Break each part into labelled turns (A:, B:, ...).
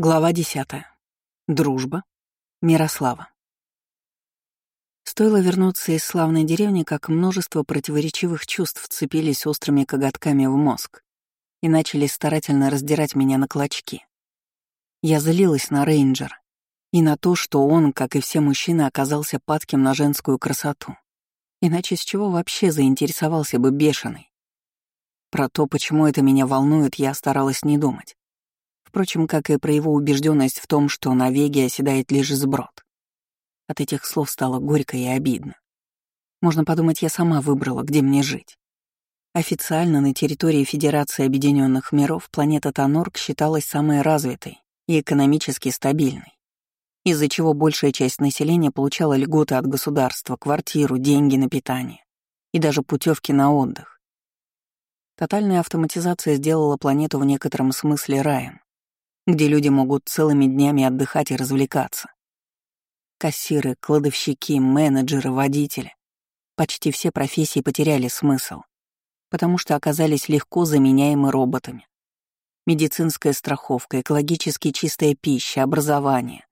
A: Глава десятая. Дружба. Мирослава. Стоило вернуться из славной деревни, как множество противоречивых чувств вцепились острыми коготками в мозг и начали старательно раздирать меня на клочки. Я злилась на рейнджера и на то, что он, как и все мужчины, оказался падким на женскую красоту. Иначе с чего вообще заинтересовался бы бешеный? Про то, почему это меня волнует, я старалась не думать. Впрочем, как и про его убежденность в том, что на Веге оседает лишь сброд. От этих слов стало горько и обидно. Можно подумать, я сама выбрала, где мне жить. Официально на территории Федерации Объединенных Миров планета Тонорг считалась самой развитой и экономически стабильной, из-за чего большая часть населения получала льготы от государства, квартиру, деньги на питание и даже путевки на отдых. Тотальная автоматизация сделала планету в некотором смысле раем, где люди могут целыми днями отдыхать и развлекаться. Кассиры, кладовщики, менеджеры, водители. Почти все профессии потеряли смысл, потому что оказались легко заменяемы роботами. Медицинская страховка, экологически чистая пища, образование.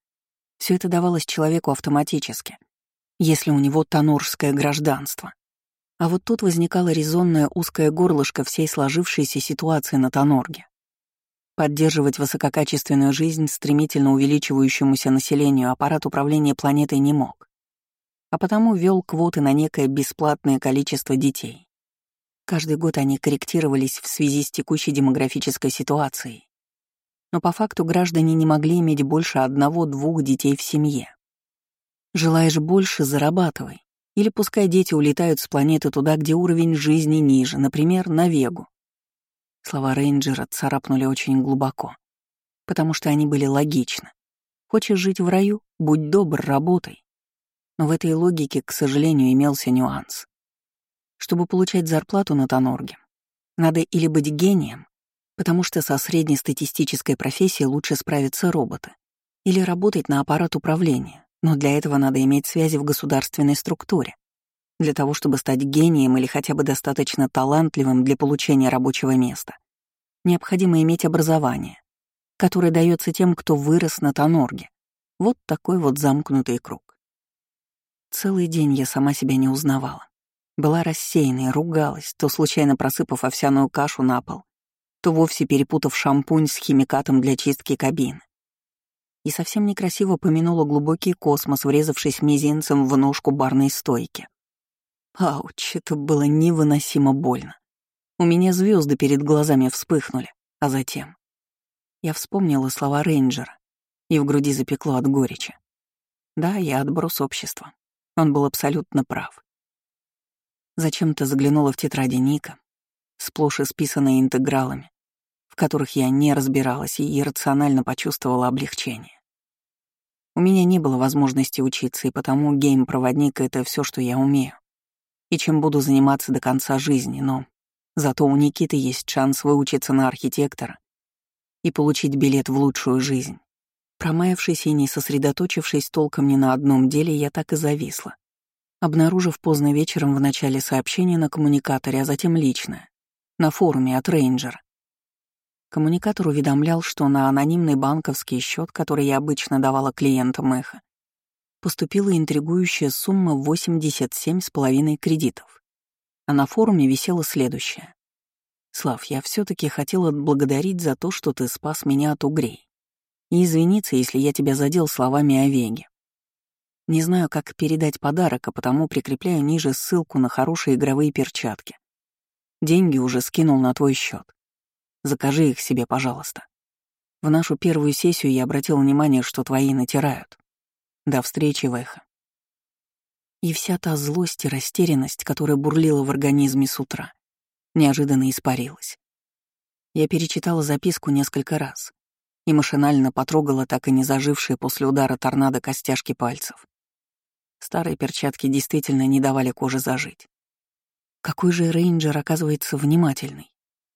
A: Все это давалось человеку автоматически, если у него тонорское гражданство. А вот тут возникало резонное узкое горлышко всей сложившейся ситуации на Тонорге. Поддерживать высококачественную жизнь стремительно увеличивающемуся населению аппарат управления планетой не мог, а потому ввел квоты на некое бесплатное количество детей. Каждый год они корректировались в связи с текущей демографической ситуацией. Но по факту граждане не могли иметь больше одного-двух детей в семье. Желаешь больше — зарабатывай. Или пускай дети улетают с планеты туда, где уровень жизни ниже, например, на Вегу. Слова рейнджера царапнули очень глубоко, потому что они были логичны. Хочешь жить в раю? Будь добр, работай. Но в этой логике, к сожалению, имелся нюанс. Чтобы получать зарплату на Тонорге, надо или быть гением, потому что со среднестатистической профессией лучше справятся роботы, или работать на аппарат управления, но для этого надо иметь связи в государственной структуре. Для того, чтобы стать гением или хотя бы достаточно талантливым для получения рабочего места, необходимо иметь образование, которое дается тем, кто вырос на Тонорге. Вот такой вот замкнутый круг. Целый день я сама себя не узнавала. Была рассеянной, ругалась, то случайно просыпав овсяную кашу на пол, то вовсе перепутав шампунь с химикатом для чистки кабин. И совсем некрасиво помянула глубокий космос, врезавшись мизинцем в ножку барной стойки. Ауч, это было невыносимо больно. У меня звезды перед глазами вспыхнули, а затем... Я вспомнила слова рейнджера, и в груди запекло от горечи. Да, я отброс общества. Он был абсолютно прав. Зачем-то заглянула в тетради Ника, сплошь исписанные интегралами, в которых я не разбиралась и иррационально почувствовала облегчение. У меня не было возможности учиться, и потому гейм-проводник — это все, что я умею и чем буду заниматься до конца жизни, но зато у Никиты есть шанс выучиться на архитектора и получить билет в лучшую жизнь. Промаявшись и не сосредоточившись толком ни на одном деле, я так и зависла, обнаружив поздно вечером в начале сообщения на коммуникаторе, а затем личное, на форуме от Рейнджера. Коммуникатор уведомлял, что на анонимный банковский счет, который я обычно давала клиентам Эхо, поступила интригующая сумма 87,5 кредитов. А на форуме висело следующее. «Слав, я все таки хотел отблагодарить за то, что ты спас меня от угрей. И извиниться, если я тебя задел словами о Веге. Не знаю, как передать подарок, а потому прикрепляю ниже ссылку на хорошие игровые перчатки. Деньги уже скинул на твой счет. Закажи их себе, пожалуйста. В нашу первую сессию я обратил внимание, что твои натирают. До встречи, Вэха. И вся та злость и растерянность, которая бурлила в организме с утра, неожиданно испарилась. Я перечитала записку несколько раз и машинально потрогала так и не зажившие после удара торнадо костяшки пальцев. Старые перчатки действительно не давали коже зажить. Какой же рейнджер оказывается внимательный.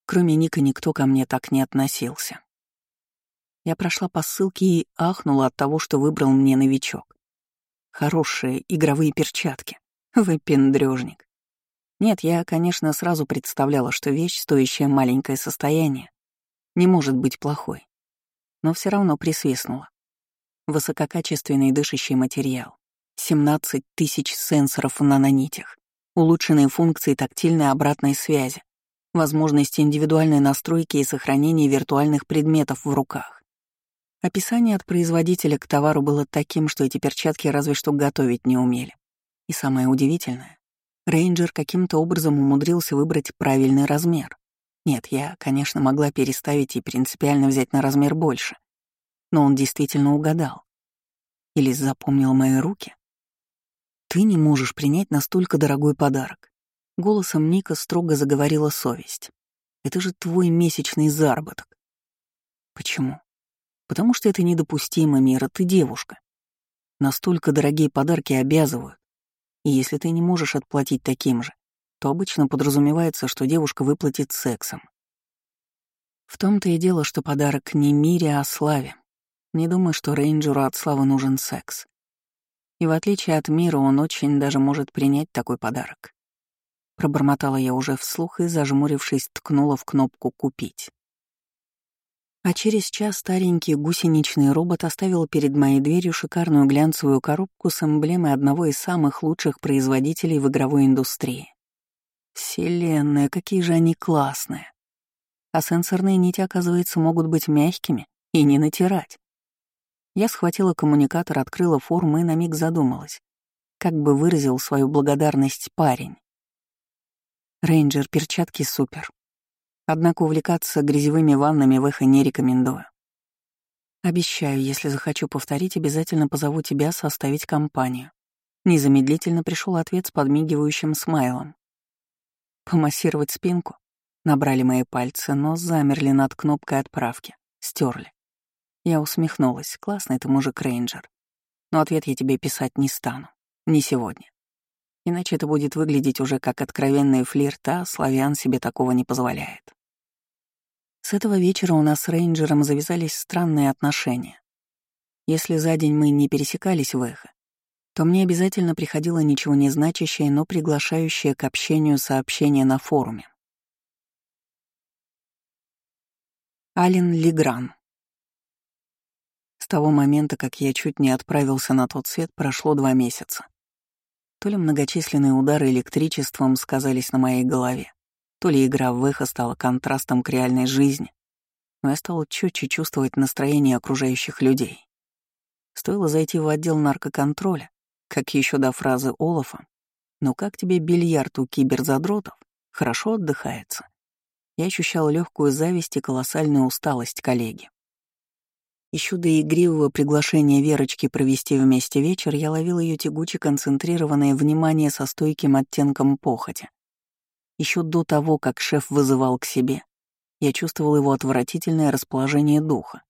A: Кроме Ника никто ко мне так не относился. Я прошла по ссылке и ахнула от того, что выбрал мне новичок. Хорошие игровые перчатки. Выпендрёжник. Нет, я, конечно, сразу представляла, что вещь, стоящая маленькое состояние, не может быть плохой. но все равно присвистнула. Высококачественный дышащий материал, 17 тысяч сенсоров на нанитях, улучшенные функции тактильной обратной связи, возможности индивидуальной настройки и сохранения виртуальных предметов в руках. Описание от производителя к товару было таким, что эти перчатки разве что готовить не умели. И самое удивительное, Рейнджер каким-то образом умудрился выбрать правильный размер. Нет, я, конечно, могла переставить и принципиально взять на размер больше. Но он действительно угадал. Или запомнил мои руки. «Ты не можешь принять настолько дорогой подарок». Голосом Ника строго заговорила совесть. «Это же твой месячный заработок». «Почему?» «Потому что это недопустимо, Мира, ты девушка. Настолько дорогие подарки обязывают. И если ты не можешь отплатить таким же, то обычно подразумевается, что девушка выплатит сексом. В том-то и дело, что подарок не Мире, а Славе. Не думаю, что рейнджеру от Славы нужен секс. И в отличие от мира, он очень даже может принять такой подарок. Пробормотала я уже вслух и, зажмурившись, ткнула в кнопку «Купить». А через час старенький гусеничный робот оставил перед моей дверью шикарную глянцевую коробку с эмблемой одного из самых лучших производителей в игровой индустрии. Вселенная, какие же они классные. А сенсорные нити, оказывается, могут быть мягкими и не натирать. Я схватила коммуникатор, открыла форму и на миг задумалась, как бы выразил свою благодарность парень. Рейнджер, перчатки супер. Однако увлекаться грязевыми ваннами в эхо не рекомендую. Обещаю, если захочу повторить, обязательно позову тебя составить компанию. Незамедлительно пришел ответ с подмигивающим смайлом. Помассировать спинку? Набрали мои пальцы, но замерли над кнопкой отправки. Стерли. Я усмехнулась. Классный ты мужик, Рейнджер. Но ответ я тебе писать не стану. Не сегодня. Иначе это будет выглядеть уже как откровенный флирт, а славян себе такого не позволяет. С этого вечера у нас с Рейнджером завязались странные отношения. Если за день мы не пересекались в эхо, то мне обязательно приходило ничего не значащее, но приглашающее к общению сообщение на форуме. Ален Легран того момента, как я чуть не отправился на тот свет, прошло два месяца. То ли многочисленные удары электричеством сказались на моей голове, то ли игра в эхо стала контрастом к реальной жизни, но я стал четче чувствовать настроение окружающих людей. Стоило зайти в отдел наркоконтроля, как еще до фразы Олафа «Ну как тебе бильярд у киберзадротов? Хорошо отдыхается». Я ощущал легкую зависть и колоссальную усталость коллеги. Еще до игривого приглашения Верочки провести вместе вечер я ловил ее тягуче концентрированное внимание со стойким оттенком похоти. Еще до того, как шеф вызывал к себе, я чувствовал его отвратительное расположение духа.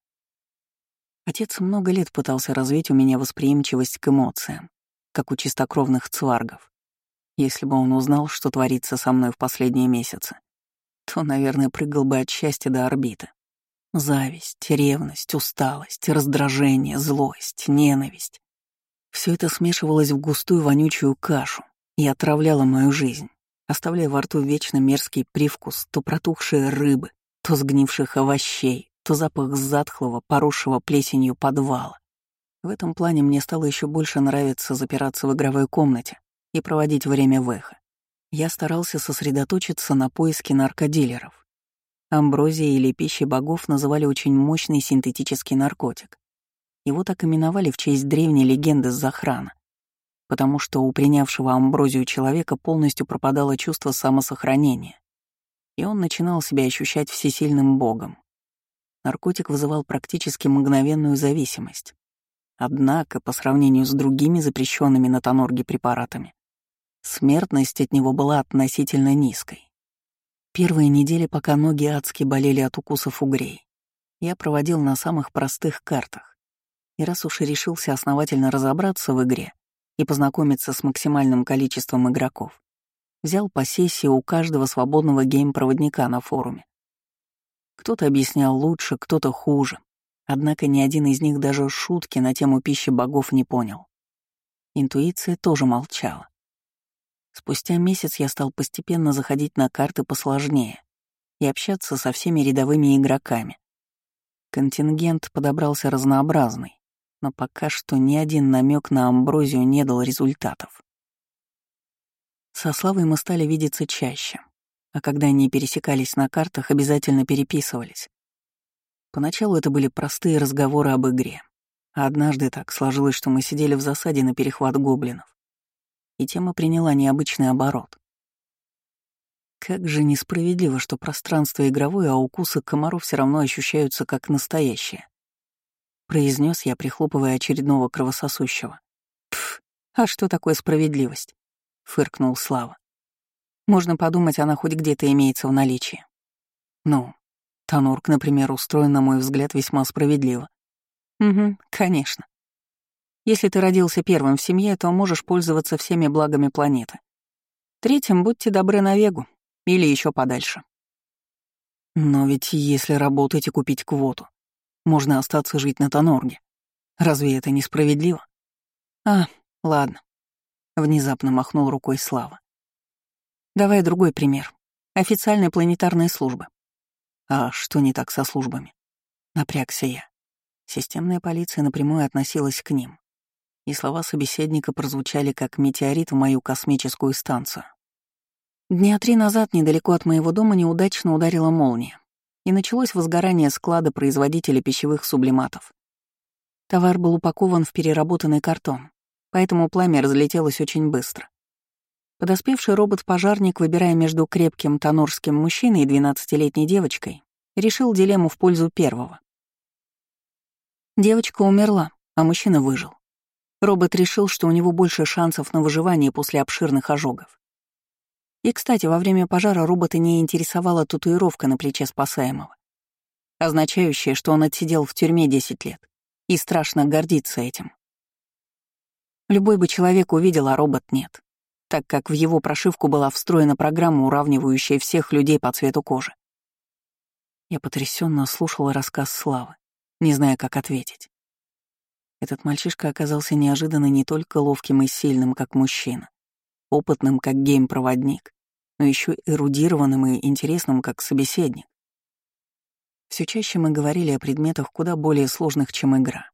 A: Отец много лет пытался развить у меня восприимчивость к эмоциям, как у чистокровных цваргов. Если бы он узнал, что творится со мной в последние месяцы, то, наверное, прыгал бы от счастья до орбиты. Зависть, ревность, усталость, раздражение, злость, ненависть. Все это смешивалось в густую вонючую кашу и отравляло мою жизнь, оставляя во рту вечно мерзкий привкус то протухшей рыбы, то сгнивших овощей, то запах затхлого, поросшего плесенью подвала. В этом плане мне стало еще больше нравиться запираться в игровой комнате и проводить время в эхо. Я старался сосредоточиться на поиске наркодилеров, Амброзия или пищей богов называли очень мощный синтетический наркотик. Его так именовали в честь древней легенды захрана, потому что у принявшего амброзию человека полностью пропадало чувство самосохранения, и он начинал себя ощущать всесильным богом. Наркотик вызывал практически мгновенную зависимость. Однако, по сравнению с другими запрещенными на тонорге препаратами, смертность от него была относительно низкой. Первые недели, пока ноги адски болели от укусов угрей, я проводил на самых простых картах. И раз уж и решился основательно разобраться в игре и познакомиться с максимальным количеством игроков, взял по сессии у каждого свободного гейм-проводника на форуме. Кто-то объяснял лучше, кто-то хуже, однако ни один из них даже шутки на тему пищи богов не понял. Интуиция тоже молчала. Спустя месяц я стал постепенно заходить на карты посложнее и общаться со всеми рядовыми игроками. Контингент подобрался разнообразный, но пока что ни один намек на амброзию не дал результатов. Со Славой мы стали видеться чаще, а когда они пересекались на картах, обязательно переписывались. Поначалу это были простые разговоры об игре, а однажды так сложилось, что мы сидели в засаде на перехват гоблинов, и тема приняла необычный оборот. Как же несправедливо, что пространство игровое, а укусы комаров все равно ощущаются как настоящие. Произнес я, прихлопывая очередного кровососущего. Пф, а что такое справедливость? Фыркнул Слава. Можно подумать, она хоть где-то имеется в наличии. Ну, Танурк, например, устроен, на мой взгляд, весьма справедливо. Угу, конечно. Если ты родился первым в семье, то можешь пользоваться всеми благами планеты. Третьим будьте добры на Вегу, или еще подальше. Но ведь если работать и купить квоту, можно остаться жить на Тонорге. Разве это несправедливо? А, ладно. Внезапно махнул рукой Слава. Давай другой пример. Официальные планетарные службы. А что не так со службами? Напрягся я. Системная полиция напрямую относилась к ним. И слова собеседника прозвучали как метеорит в мою космическую станцию. Дня три назад недалеко от моего дома неудачно ударила молния, и началось возгорание склада производителя пищевых сублиматов. Товар был упакован в переработанный картон, поэтому пламя разлетелось очень быстро. Подоспевший робот-пожарник, выбирая между крепким тонорским мужчиной и 12-летней девочкой, решил дилемму в пользу первого. Девочка умерла, а мужчина выжил. Робот решил, что у него больше шансов на выживание после обширных ожогов. И, кстати, во время пожара робота не интересовала татуировка на плече спасаемого, означающая, что он отсидел в тюрьме 10 лет, и страшно гордиться этим. Любой бы человек увидел, а робот нет, так как в его прошивку была встроена программа, уравнивающая всех людей по цвету кожи. Я потрясенно слушала рассказ Славы, не зная, как ответить. Этот мальчишка оказался неожиданно не только ловким и сильным, как мужчина, опытным как гейм-проводник, но еще эрудированным и интересным как собеседник. Все чаще мы говорили о предметах куда более сложных, чем игра.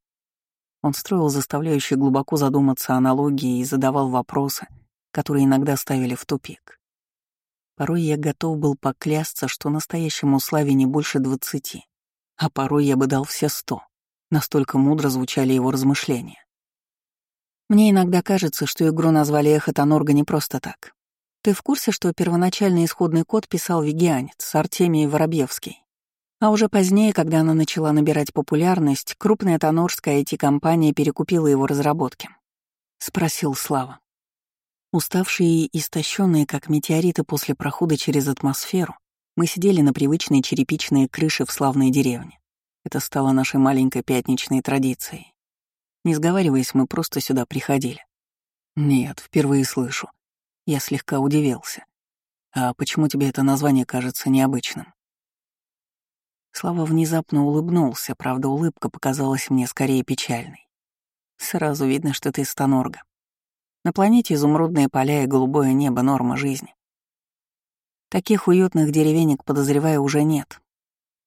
A: Он строил заставляющие глубоко задуматься аналогии и задавал вопросы, которые иногда ставили в тупик. Порой я готов был поклясться, что настоящему Славе не больше двадцати, а порой я бы дал все сто. Настолько мудро звучали его размышления. Мне иногда кажется, что игру назвали «Эхо Тонорга» не просто так. Ты в курсе, что первоначальный исходный код писал вегианец Артемий Воробьевский? А уже позднее, когда она начала набирать популярность, крупная тонорская IT-компания перекупила его разработки. Спросил Слава. Уставшие и истощенные, как метеориты после прохода через атмосферу, мы сидели на привычной черепичной крыше в славной деревне. Это стало нашей маленькой пятничной традицией. Не сговариваясь, мы просто сюда приходили. Нет, впервые слышу. Я слегка удивился. А почему тебе это название кажется необычным? Слава внезапно улыбнулся, правда, улыбка показалась мне скорее печальной. Сразу видно, что ты из Тонорга. На планете изумрудные поля и голубое небо — норма жизни. Таких уютных деревенек, подозревая, уже нет.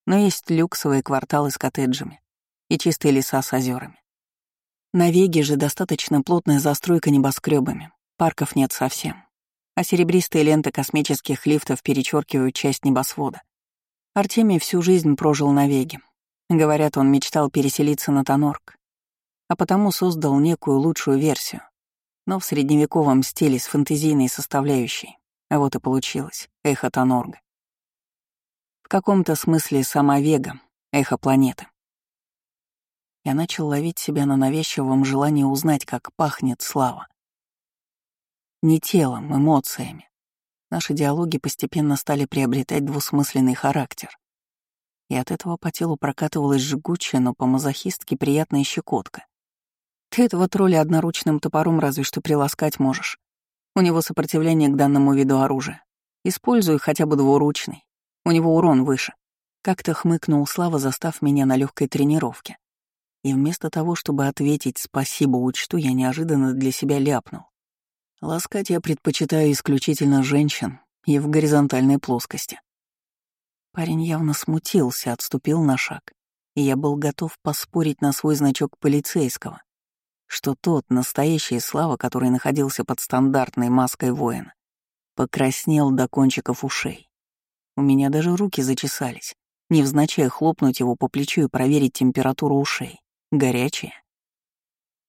A: Но есть люксовые кварталы с коттеджами и чистые леса с озерами. На Веге же достаточно плотная застройка небоскребами, парков нет совсем, а серебристые ленты космических лифтов перечеркивают часть небосвода. Артемий всю жизнь прожил на Веге. Говорят, он мечтал переселиться на Тонорк, а потому создал некую лучшую версию, но в средневековом стиле с фэнтезийной составляющей. А вот и получилось эхо Тонорга. В каком-то смысле сама Вега — эхо планеты. Я начал ловить себя на навязчивом желании узнать, как пахнет слава. Не телом, эмоциями. Наши диалоги постепенно стали приобретать двусмысленный характер. И от этого по телу прокатывалась жгучая, но по-мазохистски приятная щекотка. Ты этого тролля одноручным топором разве что приласкать можешь. У него сопротивление к данному виду оружия. Используй хотя бы двуручный. У него урон выше. Как-то хмыкнул Слава, застав меня на легкой тренировке. И вместо того, чтобы ответить «спасибо, учту», я неожиданно для себя ляпнул. Ласкать я предпочитаю исключительно женщин и в горизонтальной плоскости. Парень явно смутился, отступил на шаг и я был готов поспорить на свой значок полицейского, что тот, настоящий Слава, который находился под стандартной маской воина, покраснел до кончиков ушей. У меня даже руки зачесались, невзначай хлопнуть его по плечу и проверить температуру ушей. Горячая.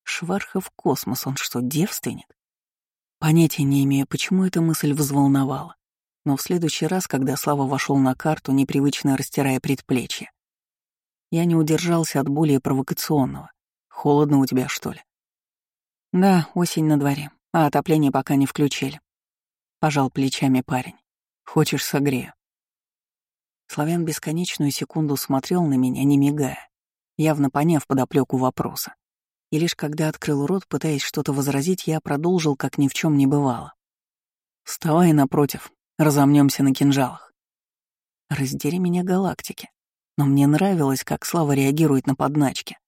A: Швархов космос, он что, девственник? Понятия не имею, почему эта мысль взволновала. Но в следующий раз, когда Слава вошел на карту, непривычно растирая предплечье, я не удержался от более провокационного. Холодно у тебя, что ли? Да, осень на дворе, а отопление пока не включили. Пожал плечами парень. Хочешь, согрею? Славян бесконечную секунду смотрел на меня, не мигая, явно поняв подоплеку вопроса. И лишь когда открыл рот, пытаясь что-то возразить, я продолжил, как ни в чем не бывало. «Вставай напротив, разомнемся на кинжалах». Раздери меня галактики. Но мне нравилось, как Слава реагирует на подначки.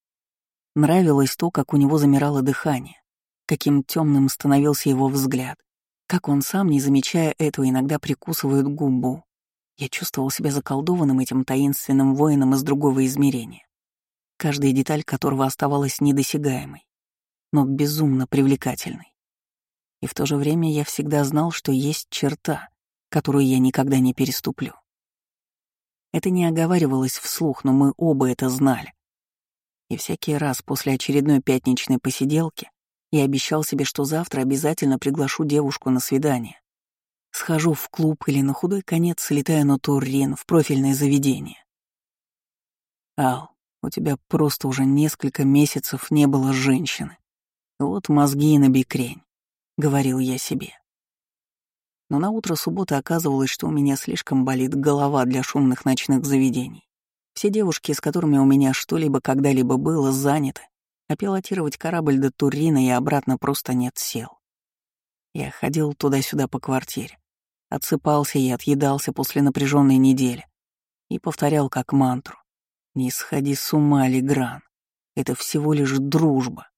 A: Нравилось то, как у него замирало дыхание, каким темным становился его взгляд, как он сам, не замечая этого, иногда прикусывает губу. Я чувствовал себя заколдованным этим таинственным воином из другого измерения, каждая деталь которого оставалась недосягаемой, но безумно привлекательной. И в то же время я всегда знал, что есть черта, которую я никогда не переступлю. Это не оговаривалось вслух, но мы оба это знали. И всякий раз после очередной пятничной посиделки я обещал себе, что завтра обязательно приглашу девушку на свидание. Схожу в клуб или на худой конец слетаю на Туррин в профильное заведение. Ал, у тебя просто уже несколько месяцев не было женщины. Вот мозги и набекрень, — говорил я себе. Но на утро субботы оказывалось, что у меня слишком болит голова для шумных ночных заведений. Все девушки, с которыми у меня что-либо когда-либо было, заняты, а пилотировать корабль до Турина и обратно просто нет сил. Я ходил туда-сюда по квартире, отсыпался и отъедался после напряженной недели и повторял как мантру «Не сходи с ума, Легран, это всего лишь дружба».